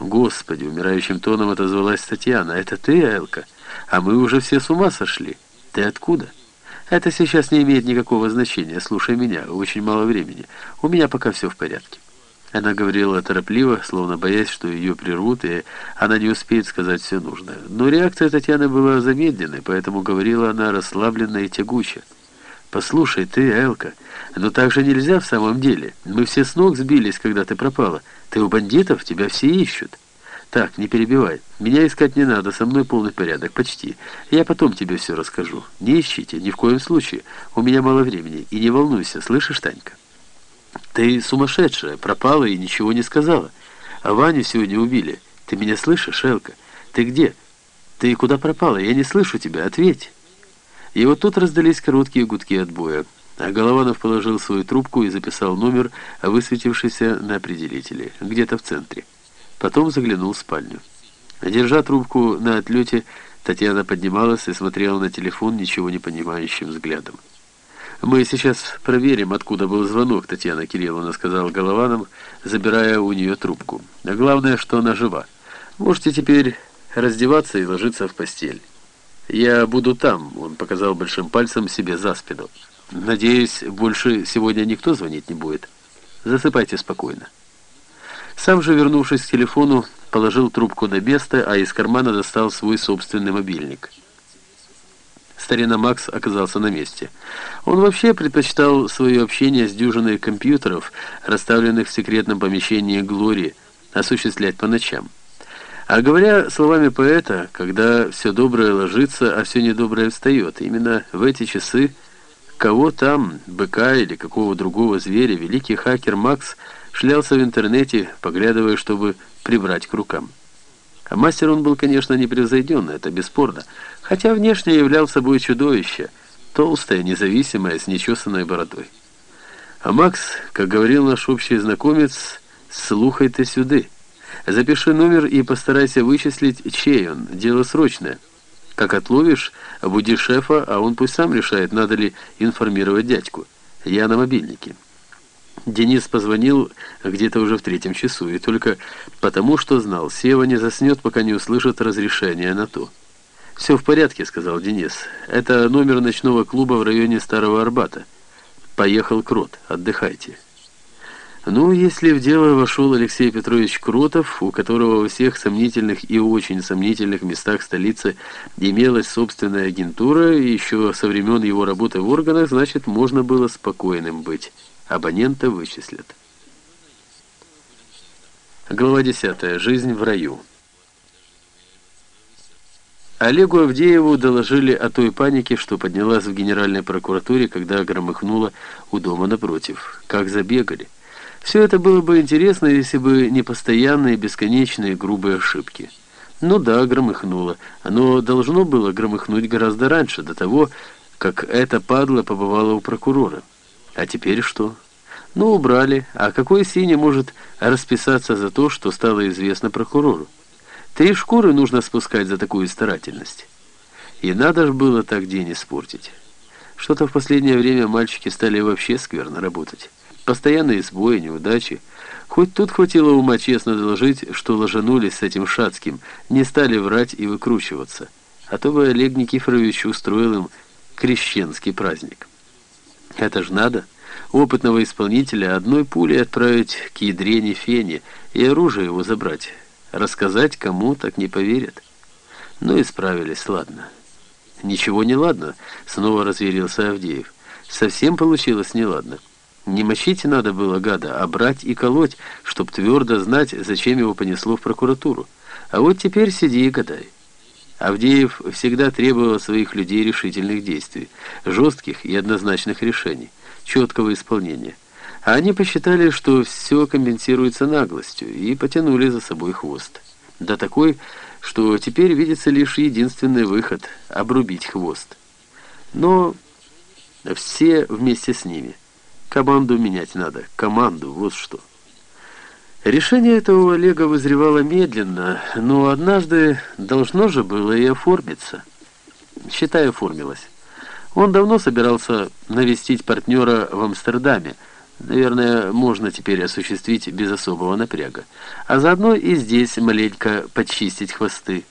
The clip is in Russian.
Господи, умирающим тоном отозвалась Татьяна. Это ты, Элка? А мы уже все с ума сошли. Ты откуда? Это сейчас не имеет никакого значения. Слушай меня, очень мало времени. У меня пока все в порядке. Она говорила торопливо, словно боясь, что ее прервут, и она не успеет сказать все нужное. Но реакция Татьяны была замедленной, поэтому говорила она расслабленно и тягуче. «Послушай, ты, Элка, но так же нельзя в самом деле. Мы все с ног сбились, когда ты пропала. Ты у бандитов, тебя все ищут». «Так, не перебивай. Меня искать не надо, со мной полный порядок, почти. Я потом тебе все расскажу. Не ищите, ни в коем случае. У меня мало времени. И не волнуйся, слышишь, Танька?» «Ты сумасшедшая, пропала и ничего не сказала. А Ваню сегодня убили. Ты меня слышишь, Элка? Ты где? Ты куда пропала? Я не слышу тебя. Ответь!» И вот тут раздались короткие гудки отбоя. А Голованов положил свою трубку и записал номер, высветившийся на определителе, где-то в центре. Потом заглянул в спальню. Держа трубку на отлете, Татьяна поднималась и смотрела на телефон ничего не понимающим взглядом. «Мы сейчас проверим, откуда был звонок», — Татьяна Кирилловна сказала Голованов, забирая у нее трубку. «А главное, что она жива. Можете теперь раздеваться и ложиться в постель». «Я буду там», — он показал большим пальцем себе за спину. «Надеюсь, больше сегодня никто звонить не будет. Засыпайте спокойно». Сам же, вернувшись к телефону, положил трубку на место, а из кармана достал свой собственный мобильник. Старина Макс оказался на месте. Он вообще предпочитал свое общение с дюжиной компьютеров, расставленных в секретном помещении Глории, осуществлять по ночам. А говоря словами поэта, когда все доброе ложится, а все недоброе встает, именно в эти часы кого там, быка или какого другого зверя, великий хакер Макс шлялся в интернете, поглядывая, чтобы прибрать к рукам. А мастер он был, конечно, непревзойденный, это бесспорно, хотя внешне являл собой чудовище, толстое, независимое, с нечесанной бородой. А Макс, как говорил наш общий знакомец, «слухай ты сюды». Запиши номер и постарайся вычислить, чей он. Дело срочное. Как отловишь, буди шефа, а он пусть сам решает, надо ли информировать дядьку. Я на мобильнике. Денис позвонил где-то уже в третьем часу, и только потому, что знал, Сева не заснет, пока не услышит разрешения на то. «Все в порядке», — сказал Денис. «Это номер ночного клуба в районе Старого Арбата. Поехал Крот. Отдыхайте». Ну, если в дело вошел Алексей Петрович Кротов, у которого во всех сомнительных и очень сомнительных местах столицы имелась собственная агентура, еще со времен его работы в органах, значит, можно было спокойным быть. Абонента вычислят. Глава 10. Жизнь в раю. Олегу Авдееву доложили о той панике, что поднялась в Генеральной прокуратуре, когда громыхнуло у дома напротив. Как забегали. Все это было бы интересно, если бы не постоянные, бесконечные, грубые ошибки. Ну да, громыхнуло. Оно должно было громыхнуть гораздо раньше, до того, как эта падла побывала у прокурора. А теперь что? Ну, убрали. А какой синий может расписаться за то, что стало известно прокурору? Три шкуры нужно спускать за такую старательность. И надо же было так день испортить. Что-то в последнее время мальчики стали вообще скверно работать. Постоянные сбои, неудачи. Хоть тут хватило ума честно доложить, что ложанулись с этим Шацким, не стали врать и выкручиваться. А то бы Олег Никифорович устроил им крещенский праздник. Это ж надо опытного исполнителя одной пулей отправить к ядрене фене и оружие его забрать. Рассказать кому, так не поверят. Ну и справились, ладно. Ничего не ладно, снова разверился Авдеев. Совсем получилось неладно. Не мочить надо было гада, а брать и колоть, чтоб твердо знать, зачем его понесло в прокуратуру. А вот теперь сиди и гадай. Авдеев всегда требовал своих людей решительных действий, жестких и однозначных решений, четкого исполнения. А они посчитали, что все компенсируется наглостью, и потянули за собой хвост. Да такой, что теперь видится лишь единственный выход — обрубить хвост. Но все вместе с ними — Команду менять надо. Команду, вот что. Решение этого Олега вызревало медленно, но однажды должно же было и оформиться. Считай, оформилось. Он давно собирался навестить партнера в Амстердаме, наверное, можно теперь осуществить без особого напряга. А заодно и здесь маленько подчистить хвосты.